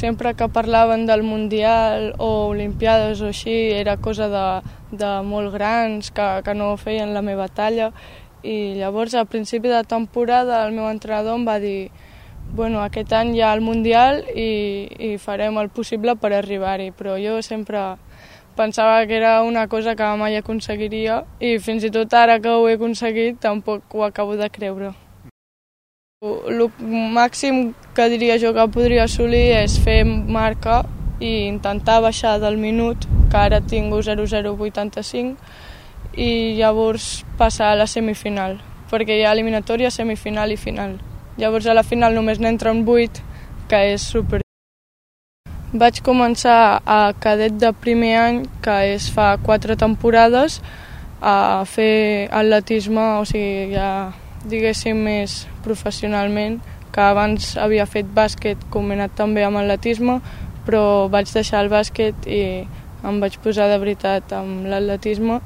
sempre que parlaven del Mundial o Olimpiades o així era cosa de, de molt grans que, que no feien la meva talla i llavors al principi de temporada el meu entrenador em va dir bueno, aquest any hi ha el Mundial i, i farem el possible per arribar-hi, però jo sempre pensava que era una cosa que mai aconseguiria i fins i tot ara que ho he aconseguit tampoc ho acabo de creure. El màxim que diria jo que podria assolir és fer marca i intentar baixar del minut, que ara tinc 0,085, i llavors passar a la semifinal, perquè hi ha eliminatòria, semifinal i final. Llavors a la final només n'entren 8, que és super. Vaig començar a cadet de primer any, que és fa 4 temporades, a fer atletisme, o sigui, ja diguéssim més professionalment, que abans havia fet bàsquet combinat també amb atletisme, però vaig deixar el bàsquet i em vaig posar de veritat amb l'atletisme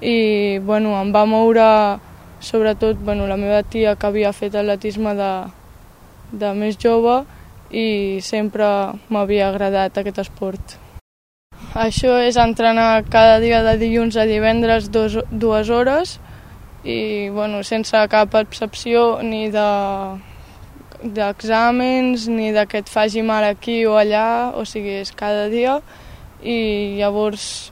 i bueno, em va moure sobretot bueno, la meva tia que havia fet atletisme de, de més jove i sempre m'havia agradat aquest esport. Això és entrenar cada dia de dilluns a divendres dos, dues hores i bueno, sense cap excepció ni de d'exàmens ni de que et faci mal aquí o allà, o sigui, és cada dia i llavors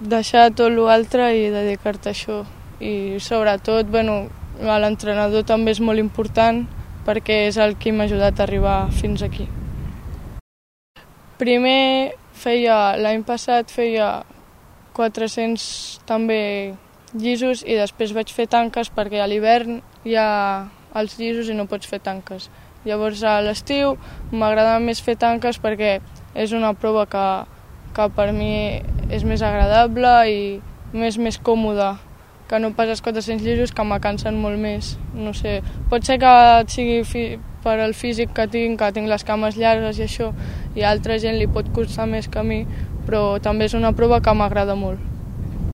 deixar tot l'altre i dedicar-te a això. I sobretot, bueno, l'entrenador també és molt important perquè és el que m'ha ajudat a arribar fins aquí. Primer feia, l'any passat feia 400 també llisos i després vaig fer tanques perquè a l'hivern hi ha els llisos i no pots fer tanques. Llavors a l'estiu m'agrada més fer tanques perquè és una prova que, que per mi és més agradable i més més còmoda que no pas els 400 llisos que me cansen molt més. No sé, pot ser que sigui fi, per al físic que tinc, que tinc les cames llargues i això, i a altra gent li pot costar més que a mi, però també és una prova que m'agrada molt.